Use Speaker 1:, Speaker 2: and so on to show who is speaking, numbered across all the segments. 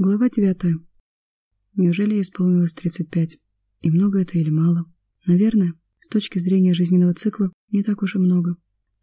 Speaker 1: Глава девятая. Неужели исполнилось 35? И много это или мало? Наверное, с точки зрения жизненного цикла, не так уж и много.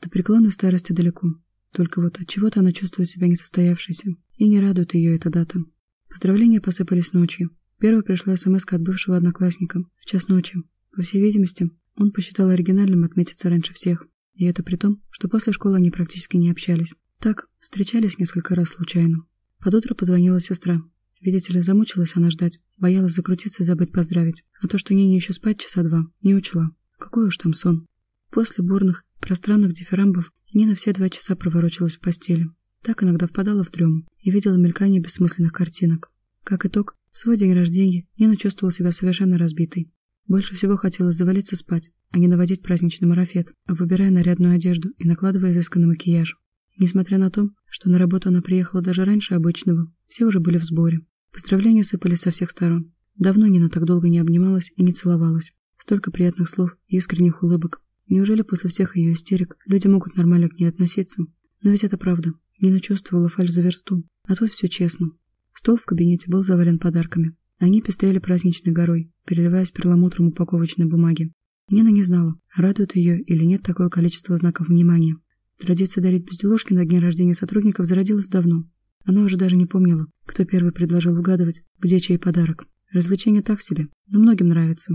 Speaker 1: До преклонной старости далеко. Только вот от чего-то она чувствует себя несостоявшейся, и не радует ее эта дата. Поздравления посыпались ночью. Первой пришла смс от бывшего одноклассника в час ночи. По всей видимости, он посчитал оригинальным отметиться раньше всех. И это при том, что после школы они практически не общались. Так, встречались несколько раз случайно. Под утро позвонила сестра. Видите ли, замучилась она ждать, боялась закрутиться и забыть поздравить. А то, что Нине еще спать часа два, не учла. Какой уж там сон. После бурных, пространных дифирамбов Нина все два часа проворочилась в постели. Так иногда впадала в дрему и видела мелькание бессмысленных картинок. Как итог, в свой день рождения Нина чувствовала себя совершенно разбитой. Больше всего хотелось завалиться спать, а не наводить праздничный марафет, выбирая нарядную одежду и накладывая изысканный макияж. Несмотря на то, что на работу она приехала даже раньше обычного, все уже были в сборе. Поздравления сыпались со всех сторон. Давно Нина так долго не обнималась и не целовалась. Столько приятных слов и искренних улыбок. Неужели после всех ее истерик люди могут нормально к ней относиться? Но ведь это правда. Нина чувствовала фальшь за версту. А тут все честно. Стол в кабинете был завален подарками. Они пестрели праздничной горой, переливаясь перламутром упаковочной бумаги. Нина не знала, радует ее или нет такое количество знаков внимания. Традиция дарить безделушки на дне рождения сотрудников зародилась давно. Она уже даже не помнила, кто первый предложил угадывать, где чей подарок. Развлечение так себе, но многим нравится.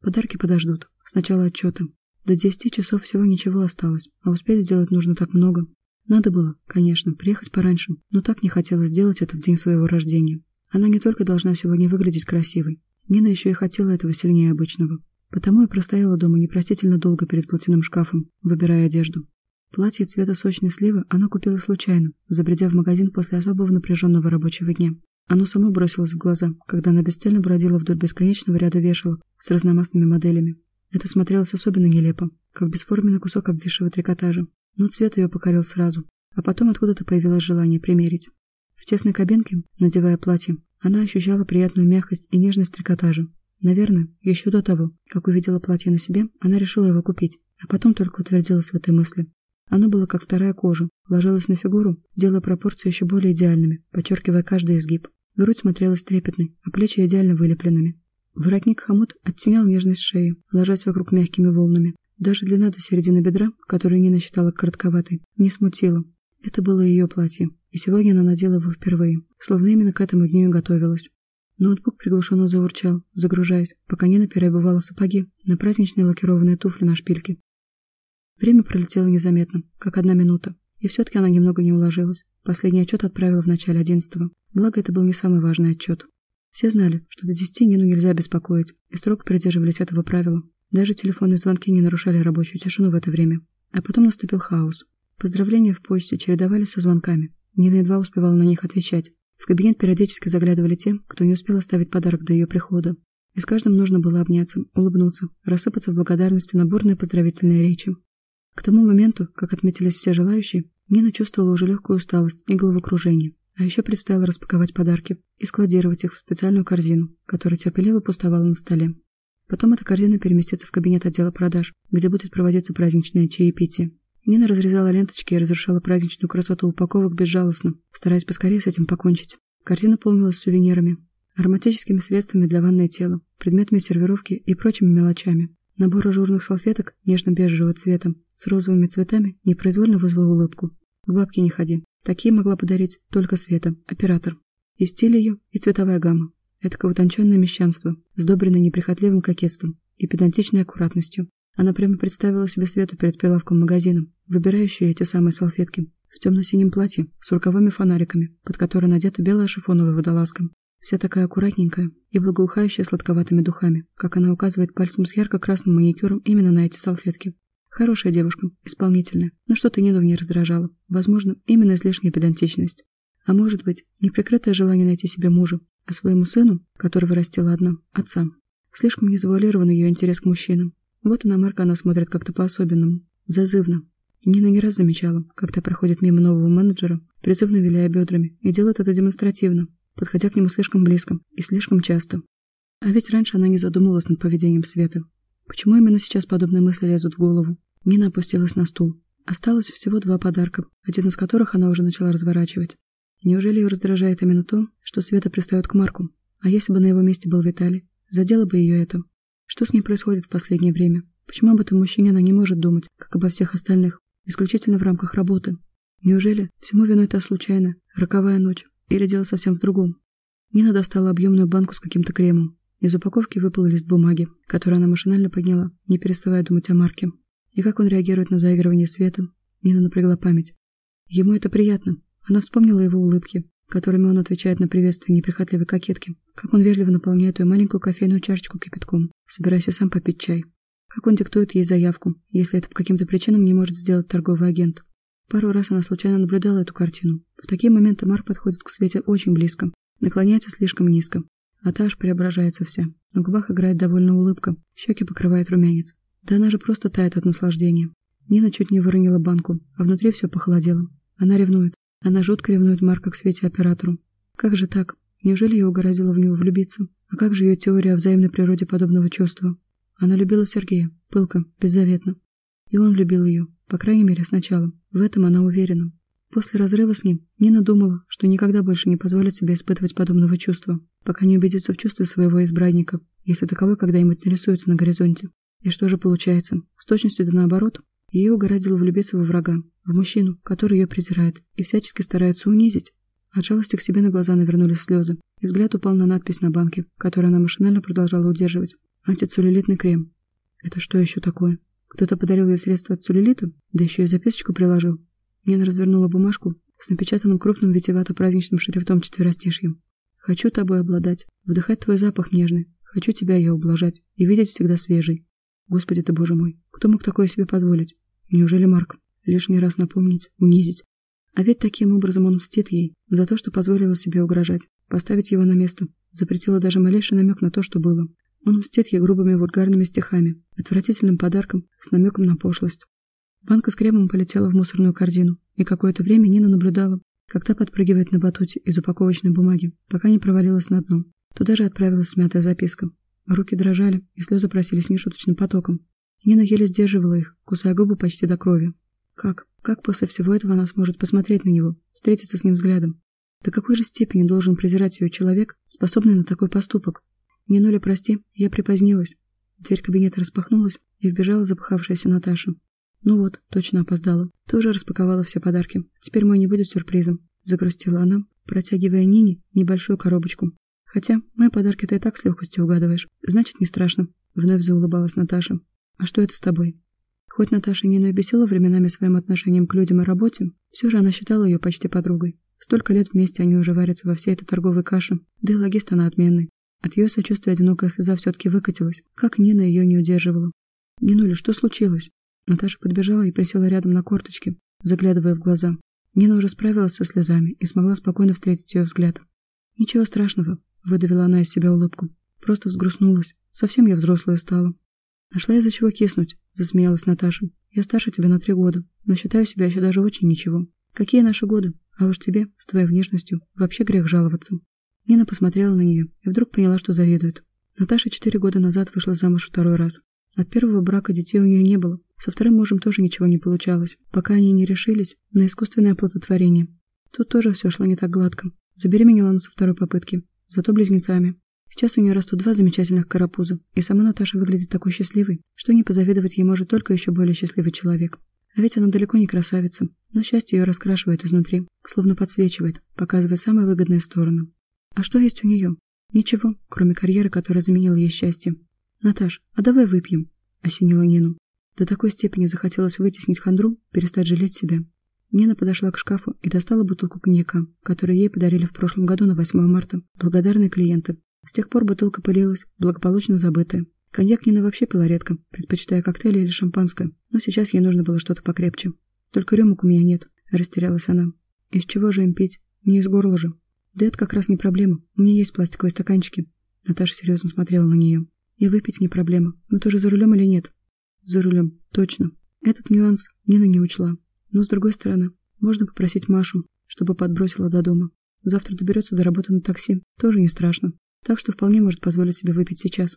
Speaker 1: Подарки подождут. Сначала отчеты. До десяти часов всего ничего осталось, а успеть сделать нужно так много. Надо было, конечно, приехать пораньше, но так не хотелось сделать это в день своего рождения. Она не только должна сегодня выглядеть красивой, Нина еще и хотела этого сильнее обычного. Потому и простояла дома непростительно долго перед платяным шкафом, выбирая одежду. Платье цвета сочной сливы она купила случайно, забредя в магазин после особого напряженного рабочего дня. Оно само бросилось в глаза, когда она бесцельно бродила вдоль бесконечного ряда вешалок с разномастными моделями. Это смотрелось особенно нелепо, как бесформенный кусок обвисшего трикотажа. Но цвет ее покорил сразу, а потом откуда-то появилось желание примерить. В тесной кабинке, надевая платье, она ощущала приятную мягкость и нежность трикотажа. Наверное, еще до того, как увидела платье на себе, она решила его купить, а потом только утвердилась в этой мысли. Оно было как вторая кожа, ложилось на фигуру, делая пропорции еще более идеальными, подчеркивая каждый изгиб. Грудь смотрелась трепетной, а плечи идеально вылепленными. Воротник-хомут оттенял нежность шеи, ложась вокруг мягкими волнами. Даже длина до середины бедра, которую Нина считала коротковатой, не смутила. Это было ее платье, и сегодня она надела его впервые, словно именно к этому дню и готовилась. Ноутбук приглушенно заурчал, загружаясь, пока Нина переобувала сапоги на праздничные лакированные туфли на шпильке. Время пролетело незаметно, как одна минута, и все-таки она немного не уложилась. Последний отчет отправила в начале одиннадцатого. Благо, это был не самый важный отчет. Все знали, что до десяти Нину нельзя беспокоить, и строго придерживались этого правила. Даже телефонные звонки не нарушали рабочую тишину в это время. А потом наступил хаос. Поздравления в почте чередовались со звонками. Нина едва успевала на них отвечать. В кабинет периодически заглядывали те, кто не успел оставить подарок до ее прихода. И с каждым нужно было обняться, улыбнуться, рассыпаться в благодарности на бурные поздравительные речи. К тому моменту, как отметились все желающие, Нина чувствовала уже легкую усталость и головокружение, а еще предстояло распаковать подарки и складировать их в специальную корзину, которая терпеливо пустовала на столе. Потом эта корзина переместится в кабинет отдела продаж, где будет проводиться праздничное чаепитие. Нина разрезала ленточки и разрушала праздничную красоту упаковок безжалостно, стараясь поскорее с этим покончить. Корзина полнилась сувенирами, ароматическими средствами для ванной тела, предметами сервировки и прочими мелочами. Набор ажурных салфеток нежно-бежевого цвета с розовыми цветами непроизвольно вызвал улыбку. К бабке не ходи. Такие могла подарить только Света, оператор. И стиль ее, и цветовая гамма. Это утонченное мещанство, сдобренное неприхотливым кокетством и педантичной аккуратностью. Она прямо представила себе Свету перед прилавком магазина, выбирающую эти самые салфетки, в темно-синем платье с рукавами фонариками, под которой надета белая шифоновая водолазка. Вся такая аккуратненькая и благоухающая сладковатыми духами, как она указывает пальцем с ярко-красным маникюром именно на эти салфетки. Хорошая девушка, исполнительная, но что-то Нину в ней раздражало. Возможно, именно излишняя педантичность. А может быть, неприкрытое желание найти себе мужа, а своему сыну, которого растила одна, отца. Слишком не ее интерес к мужчинам. Вот и на Марка она смотрит как-то по-особенному. Зазывно. Нина не раз замечала, как та проходит мимо нового менеджера, призывно виляя бедрами, и делает это демонстративно, подходя к нему слишком близко и слишком часто. А ведь раньше она не задумывалась над поведением Светы. Почему именно сейчас подобные мысли лезут в голову? Нина опустилась на стул. Осталось всего два подарка, один из которых она уже начала разворачивать. Неужели ее раздражает именно то, что Света пристает к Марку? А если бы на его месте был Виталий? Задело бы ее это. Что с ней происходит в последнее время? Почему об этом мужчине она не может думать, как обо всех остальных, исключительно в рамках работы? Неужели всему виной та случайная, роковая ночь? Или дело совсем в другом? Нина достала объемную банку с каким-то кремом. Из упаковки выпал лист бумаги, который она машинально подняла, не переставая думать о Марке. И как он реагирует на заигрывание света, Нина напрягла память. Ему это приятно. Она вспомнила его улыбки, которыми он отвечает на приветствие неприхотливой кокетки, как он вежливо наполняет ее маленькую кофейную чашечку кипятком, собираясь сам попить чай, как он диктует ей заявку, если это по каким-то причинам не может сделать торговый агент. Пару раз она случайно наблюдала эту картину. В такие моменты Марк подходит к Свете очень близко, наклоняется слишком низко, а та аж преображается вся. На губах играет довольно улыбка, щеки покрывает румянец. Да она же просто тает от наслаждения. Нина чуть не выронила банку, а внутри все похолодело. Она ревнует. Она жутко ревнует Марка к Свете оператору. Как же так? Неужели ее угораздило в него влюбиться? А как же ее теория о взаимной природе подобного чувства? Она любила Сергея, пылко, беззаветно. И он любил ее, по крайней мере, сначала. В этом она уверена. После разрыва с ним Нина думала, что никогда больше не позволит себе испытывать подобного чувства, пока не убедится в чувстве своего избранника, если таковой когда-нибудь нарисуется на горизонте. И что же получается? С точностью да наоборот. Ее угораздило влюбиться во врага, в мужчину, который ее презирает и всячески старается унизить. От жалости к себе на глаза навернулись слезы, и взгляд упал на надпись на банке, которую она машинально продолжала удерживать. Антицеллюлитный крем. Это что еще такое? Кто-то подарил ей средство от целлюлита, да еще и записочку приложил. Нина развернула бумажку с напечатанным крупным витиевато-праздничным шрифтом четверостишьем. «Хочу тобой обладать, вдыхать твой запах нежный, хочу тебя я ублажать и видеть всегда свежий. Господи ты, боже мой, кто мог такое себе позволить? Неужели Марк? Лишний раз напомнить, унизить. А ведь таким образом он мстит ей за то, что позволила себе угрожать, поставить его на место, запретила даже малейший намек на то, что было. Он мстит ей грубыми вульгарными стихами, отвратительным подарком с намеком на пошлость. Банка с кремом полетела в мусорную корзину, и какое-то время Нина наблюдала, как та подпрыгивает на батуте из упаковочной бумаги, пока не провалилась на дно. Туда же отправилась смятая записка. Руки дрожали, и слезы просились нешуточным потоком. Нина еле сдерживала их, кусая губы почти до крови. Как? Как после всего этого она сможет посмотреть на него, встретиться с ним взглядом? До какой же степени должен презирать ее человек, способный на такой поступок? Нинуля, прости, я припозднилась. Дверь кабинета распахнулась, и вбежала запыхавшаяся Наташа. Ну вот, точно опоздала. Тоже распаковала все подарки. Теперь мой не будет сюрпризом. Загрустила она, протягивая Нине небольшую коробочку. Хотя, мои подарки ты и так с легкостью угадываешь. Значит, не страшно. Вновь заулыбалась Наташа. А что это с тобой? Хоть Наташа Нину и бесила временами своим отношением к людям и работе, все же она считала ее почти подругой. Столько лет вместе они уже варятся во всей этой торговой каше, да и логист она отменный. От ее сочувствия одинокая слеза все-таки выкатилась, как Нина ее не удерживала. «Нинуля, что случилось?» Наташа подбежала и присела рядом на корточке, заглядывая в глаза. Нина уже справилась со слезами и смогла спокойно встретить ее взгляд. «Ничего страшного», — выдавила она из себя улыбку. «Просто взгрустнулась. Совсем я взрослая стала». «Нашла из-за чего киснуть», — засмеялась Наташа. «Я старше тебя на три года, но считаю себя еще даже очень ничего. Какие наши годы? А уж тебе, с твоей внешностью, вообще грех жаловаться». Нина посмотрела на нее и вдруг поняла, что завидует. Наташа четыре года назад вышла замуж второй раз. От первого брака детей у нее не было, со вторым мужем тоже ничего не получалось, пока они не решились на искусственное оплодотворение. Тут тоже все шло не так гладко. Забеременела она со второй попытки, зато близнецами. Сейчас у нее растут два замечательных карапуза, и сама Наташа выглядит такой счастливой, что не позавидовать ей может только еще более счастливый человек. А ведь она далеко не красавица, но счастье ее раскрашивает изнутри, словно подсвечивает, показывая самые выгодные стороны. А что есть у нее? Ничего, кроме карьеры, которая заменила ей счастье. «Наташ, а давай выпьем?» — осенила Нину. До такой степени захотелось вытеснить хандру, перестать жалеть себя. Нина подошла к шкафу и достала бутылку коньяка, которую ей подарили в прошлом году на 8 марта. Благодарные клиенты. С тех пор бутылка пылилась, благополучно забытая. Коньяк Нина вообще пила редко, предпочитая коктейли или шампанское, но сейчас ей нужно было что-то покрепче. «Только рюмок у меня нет», — растерялась она. «Из чего же им пить? Не из горла же». «Да это как раз не проблема. У меня есть пластиковые стаканчики». Наташа серьезно смотрела на нее. И выпить не проблема. Но ты же за рулем или нет? За рулем, точно. Этот нюанс Нина не учла. Но с другой стороны, можно попросить Машу, чтобы подбросила до дома. Завтра доберется до работы на такси, тоже не страшно. Так что вполне может позволить себе выпить сейчас.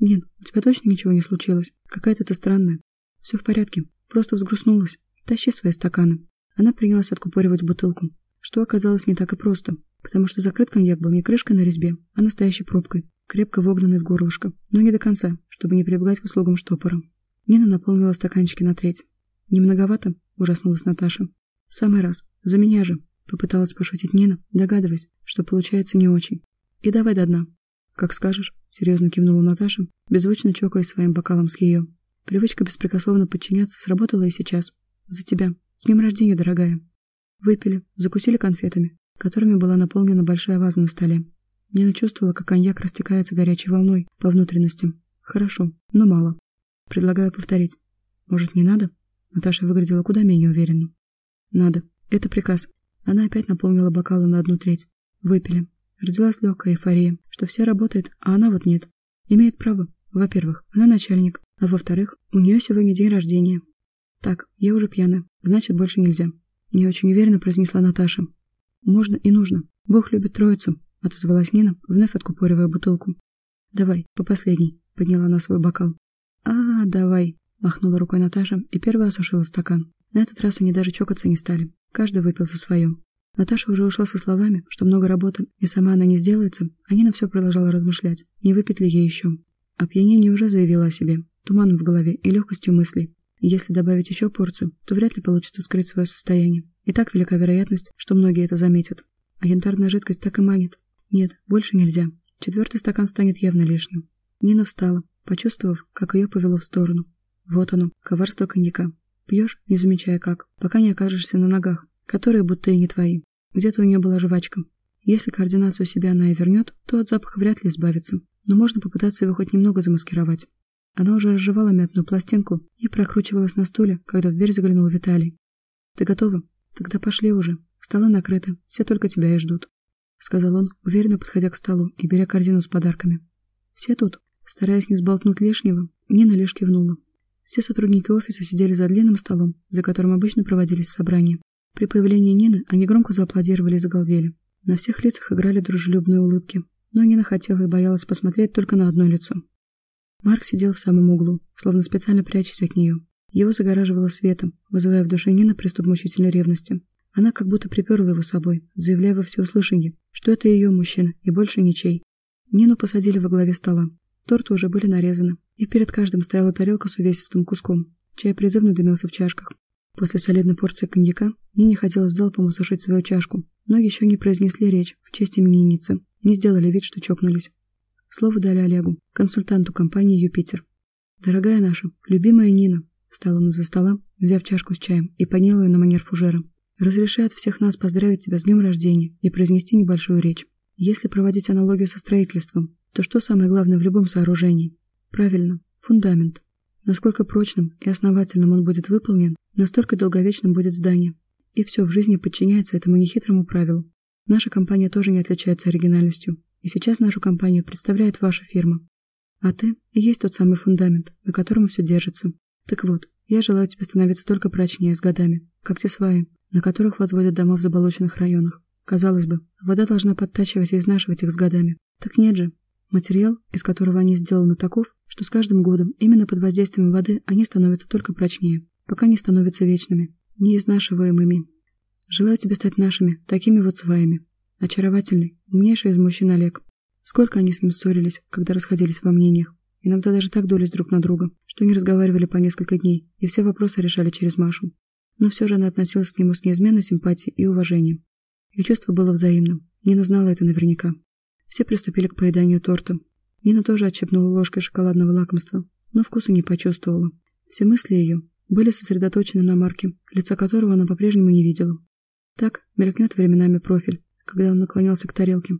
Speaker 1: Нин, у тебя точно ничего не случилось? Какая-то ты странная. Все в порядке, просто взгрустнулась. Тащи свои стаканы. Она принялась откупоривать бутылку. что оказалось не так и просто, потому что закрыт коньяк был не крышкой на резьбе, а настоящей пробкой, крепко вогнанной в горлышко, но не до конца, чтобы не прибегать к услугам штопора. Нина наполнила стаканчики на треть. «Не многовато?» – ужаснулась Наташа. «Самый раз. За меня же!» – попыталась пошутить Нина, догадываясь, что получается не очень. «И давай до дна». «Как скажешь», — серьезно кивнула Наташа, беззвучно чокаясь своим бокалом с ее. Привычка беспрекословно подчиняться сработала и сейчас. «За тебя. С днем рождения, дорогая». Выпили, закусили конфетами, которыми была наполнена большая ваза на столе. Нина чувствовала, как коньяк растекается горячей волной по внутренностям. Хорошо, но мало. Предлагаю повторить. Может, не надо? Наташа выглядела куда менее уверенно. Надо. Это приказ. Она опять наполнила бокалы на одну треть. Выпили. Родилась легкая эйфория, что все работает, а она вот нет. Имеет право. Во-первых, она начальник, а во-вторых, у нее сегодня день рождения. Так, я уже пьяная, значит, больше нельзя. Не очень уверенно произнесла Наташа. Можно и нужно. Бог любит троицу, отозвалась Нина, вновь откупоривая бутылку. Давай, по последней, подняла она свой бокал. А, давай, махнула рукой Наташа и первая осушила стакан. На этот раз они даже чокаться не стали. Каждый выпил за свое. Наташа уже ушла со словами, что много работы, и сама она не сделается, а Нина все продолжала размышлять, не выпить ли ей еще. Опьянение уже заявила о себе, туманом в голове и легкостью мыслей. Если добавить еще порцию, то вряд ли получится скрыть свое состояние. И так велика вероятность, что многие это заметят. А янтарная жидкость так и манит. Нет, больше нельзя. Четвертый стакан станет явно лишним. Нина встала, почувствовав, как ее повело в сторону. Вот оно, коварство коньяка. Пьешь, не замечая как, пока не окажешься на ногах, которые будто и не твои. Где-то у нее была жвачка. Если координацию себя она и вернет, то от запаха вряд ли избавится. Но можно попытаться его хоть немного замаскировать. Она уже разжевала мятную пластинку и прокручивалась на стуле, когда в дверь заглянул Виталий. «Ты готова? Тогда пошли уже. Столы накрыты, все только тебя и ждут», — сказал он, уверенно подходя к столу и беря корзину с подарками. «Все тут?» Стараясь не сболтнуть лишнего, Нина лишь кивнула. Все сотрудники офиса сидели за длинным столом, за которым обычно проводились собрания. При появлении Нины они громко зааплодировали и загалдели. На всех лицах играли дружелюбные улыбки, но Нина хотела и боялась посмотреть только на одно лицо. Марк сидел в самом углу, словно специально прячась от нее. Его загораживало светом, вызывая в душе Нины приступ мучительной ревности. Она как будто приперла его собой, заявляя во всеуслышание, что это ее мужчина и больше ничей. Нину посадили во главе стола. Торты уже были нарезаны, и перед каждым стояла тарелка с увесистым куском. Чай призывно дымился в чашках. После солидной порции коньяка Нине хотелось залпом осушить свою чашку, но еще не произнесли речь в честь именинницы, не сделали вид, что чокнулись. Слово дали Олегу, консультанту компании «Юпитер». «Дорогая наша, любимая Нина», — встала она за стола, взяв чашку с чаем и подняла ее на манер фужера. «Разрешает всех нас поздравить тебя с днем рождения и произнести небольшую речь. Если проводить аналогию со строительством, то что самое главное в любом сооружении? Правильно, фундамент. Насколько прочным и основательным он будет выполнен, настолько долговечным будет здание. И все в жизни подчиняется этому нехитрому правилу. Наша компания тоже не отличается оригинальностью, и сейчас нашу компанию представляет ваша фирма. А ты и есть тот самый фундамент, на котором все держится. Так вот, я желаю тебе становиться только прочнее с годами, как те сваи, на которых возводят дома в заболоченных районах. Казалось бы, вода должна подтачивать и изнашивать их с годами. Так нет же, Материал, из которого они сделаны, таков, что с каждым годом именно под воздействием воды они становятся только прочнее, пока не становятся вечными, неизнашиваемыми. Желаю тебе стать нашими, такими вот сваями. Очаровательный, умнейший из мужчин Олег. Сколько они с ним ссорились, когда расходились во мнениях. Иногда даже так дулись друг на друга, что не разговаривали по несколько дней, и все вопросы решали через Машу. Но все же она относилась к нему с неизменной симпатией и уважением. И чувство было взаимным. Нина знала это наверняка. Все приступили к поеданию торта. Нина тоже отщепнула ложкой шоколадного лакомства, но вкуса не почувствовала. Все мысли ее были сосредоточены на Марке, лица которого она по-прежнему не видела. Так мелькнет временами профиль, когда он наклонялся к тарелке,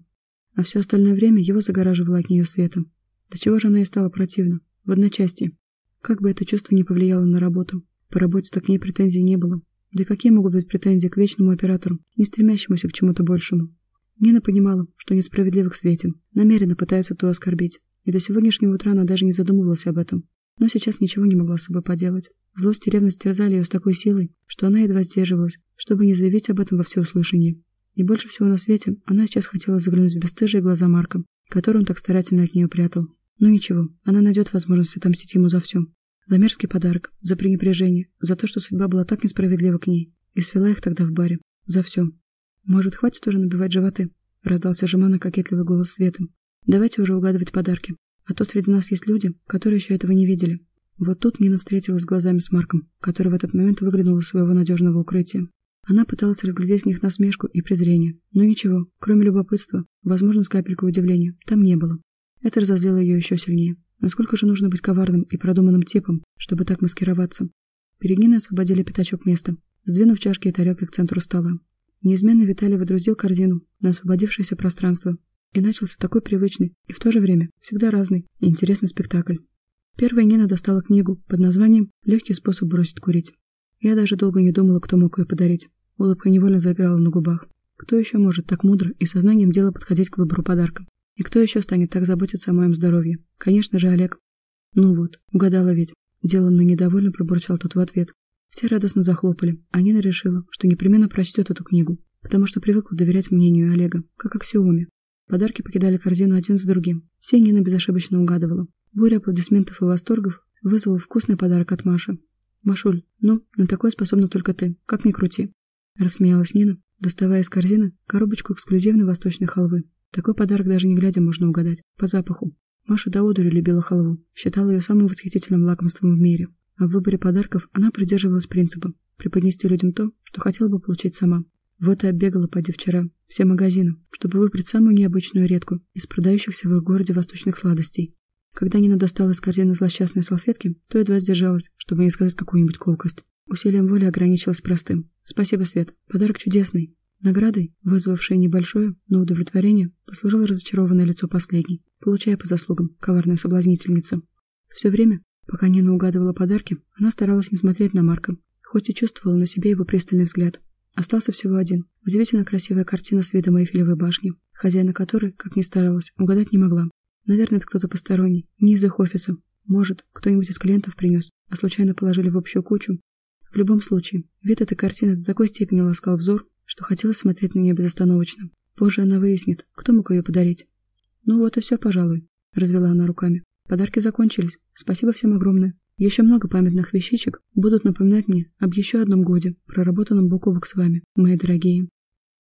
Speaker 1: а все остальное время его загораживало от нее светом. До чего же она и стала противна, в одночасье. Как бы это чувство не повлияло на работу, по работе-то к ней претензий не было. Да какие могут быть претензии к вечному оператору, не стремящемуся к чему-то большему? Нина понимала, что несправедливо к Свете, намеренно пытается ту оскорбить, и до сегодняшнего утра она даже не задумывалась об этом. Но сейчас ничего не могла с собой поделать. Злость и ревность терзали ее с такой силой, что она едва сдерживалась, чтобы не заявить об этом во всеуслышание. И больше всего на свете она сейчас хотела заглянуть в бесстыжие глаза Марка, которые он так старательно от нее прятал. Но ничего, она найдет возможность отомстить ему за все. За мерзкий подарок, за пренебрежение, за то, что судьба была так несправедлива к ней, и свела их тогда в баре. За все. Может, хватит уже набивать животы? Раздался жеманно кокетливый голос Светы. Давайте уже угадывать подарки. А то среди нас есть люди, которые еще этого не видели. Вот тут Нина встретилась глазами с Марком, который в этот момент выглянул из своего надежного укрытия. Она пыталась разглядеть в них насмешку и презрение, но ничего, кроме любопытства, возможно, с капелькой удивления, там не было. Это разозлило ее еще сильнее. Насколько же нужно быть коварным и продуманным типом, чтобы так маскироваться? Перед Ниной освободили пятачок места, сдвинув чашки и тарелки к центру стола. Неизменно Виталий водрузил корзину на освободившееся пространство, и начался такой привычный и в то же время всегда разный и интересный спектакль. Первая Нина достала книгу под названием «Легкий способ бросить курить». Я даже долго не думала, кто мог ее подарить. Улыбка невольно заиграла на губах. Кто еще может так мудро и сознанием дела подходить к выбору подарка? И кто еще станет так заботиться о моем здоровье? Конечно же, Олег. Ну вот, угадала ведь. Деланно недовольно пробурчал тот в ответ. Все радостно захлопали, а Нина решила, что непременно прочтет эту книгу, потому что привыкла доверять мнению Олега, как аксиоме. Подарки покидали корзину один за другим. Все Нина безошибочно угадывала. Буря аплодисментов и восторгов вызвала вкусный подарок от Маши. «Машуль, ну, на такое способна только ты, как ни крути», — рассмеялась Нина, доставая из корзины коробочку эксклюзивной восточной халвы. Такой подарок даже не глядя можно угадать, по запаху. Маша до одури любила халву, считала ее самым восхитительным лакомством в мире. А в выборе подарков она придерживалась принципа преподнести людям то, что хотела бы получить сама. Вот и оббегала поди вчера все магазины, чтобы выбрать самую необычную редку из продающихся в их городе восточных сладостей. Когда Нина достала из корзины злосчастные салфетки, то едва сдержалась, чтобы не сказать какую-нибудь колкость. Усилием воли ограничилась простым. «Спасибо, Свет. Подарок чудесный». Наградой, вызвавшей небольшое, но удовлетворение, послужило разочарованное лицо последней, получая по заслугам коварная соблазнительница. Все время, пока Нина угадывала подарки, она старалась не смотреть на Марка, хоть и чувствовала на себе его пристальный взгляд. Остался всего один. Удивительно красивая картина с видом Эйфелевой башни, хозяина которой, как ни старалась, угадать не могла. Наверное, это кто-то посторонний, не из их офиса. Может, кто-нибудь из клиентов принес, а случайно положили в общую кучу. В любом случае, вид этой картины до такой степени ласкал взор, что хотелось смотреть на нее безостановочно. Позже она выяснит, кто мог ее подарить. «Ну вот и все, пожалуй», — развела она руками. «Подарки закончились. Спасибо всем огромное. Еще много памятных вещичек будут напоминать мне об еще одном годе, проработанном бок о бок с вами, мои дорогие.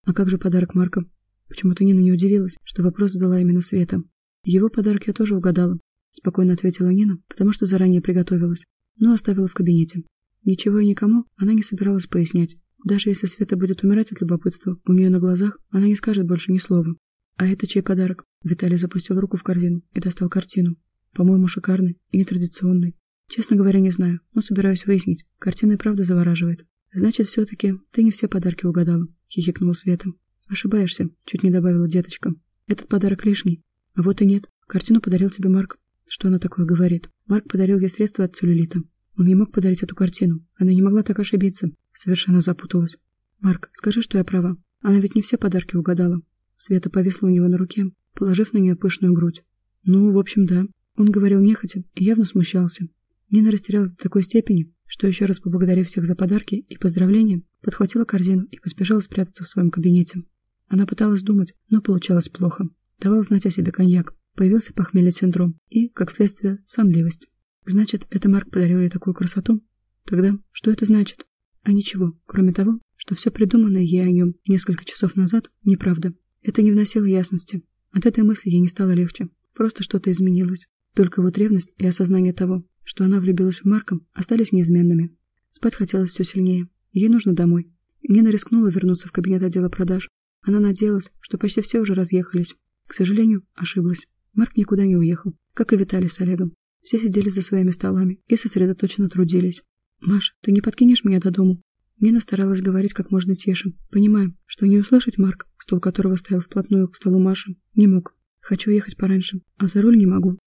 Speaker 1: А как же подарок Марка? Почему-то Нина не удивилась, что вопрос задала именно Света. Его подарок я тоже угадала, спокойно ответила Нина, потому что заранее приготовилась, но оставила в кабинете. Ничего и никому она не собиралась пояснять. Даже если Света будет умирать от любопытства, у нее на глазах она не скажет больше ни слова. А это чей подарок? Виталий запустил руку в корзину и достал картину. По-моему, шикарный и нетрадиционный. Честно говоря, не знаю, но собираюсь выяснить. Картина и правда завораживает. Значит, все-таки ты не все подарки угадала, хихикнула Света. Ошибаешься, чуть не добавила деточка. Этот подарок лишний. А вот и нет. Картину подарил тебе Марк. Что она такое говорит? Марк подарил ей средства от целлюлита. Он не мог подарить эту картину. Она не могла так ошибиться. Совершенно запуталась. Марк, скажи, что я права. Она ведь не все подарки угадала. Света повисла у него на руке, положив на нее пышную грудь. Ну, в общем, да. Он говорил нехотя и явно смущался. Нина растерялась до такой степени, что еще раз поблагодарив всех за подарки и поздравления, подхватила корзину и поспешила спрятаться в своем кабинете. Она пыталась думать, но получалось плохо. Давал знать о себе коньяк. Появился похмельный синдром и, как следствие, сонливость. Значит, это Марк подарил ей такую красоту? Тогда что это значит? А ничего, кроме того, что все придуманное ей о нем несколько часов назад неправда. Это не вносило ясности. От этой мысли ей не стало легче. Просто что-то изменилось. Только вот ревность и осознание того, что она влюбилась в Марка, остались неизменными. Спать хотелось все сильнее. Ей нужно домой. Нина рискнула вернуться в кабинет отдела продаж. Она надеялась, что почти все уже разъехались. К сожалению, ошиблась. Марк никуда не уехал, как и Виталий с Олегом. Все сидели за своими столами и сосредоточенно трудились. «Маш, ты не подкинешь меня до дому?» Нина старалась говорить как можно тише, понимая, что не услышать Марк, стол которого стоял вплотную к столу Маши, не мог. «Хочу ехать пораньше, а за руль не могу.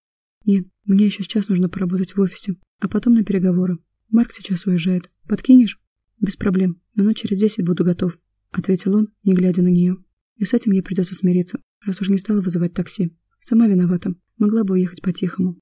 Speaker 1: «Нет, мне еще сейчас нужно поработать в офисе, а потом на переговоры. Марк сейчас уезжает. Подкинешь?» «Без проблем. Минут через десять буду готов», — ответил он, не глядя на нее. «И с этим ей придется смириться, раз уж не стала вызывать такси. Сама виновата. Могла бы уехать по-тихому.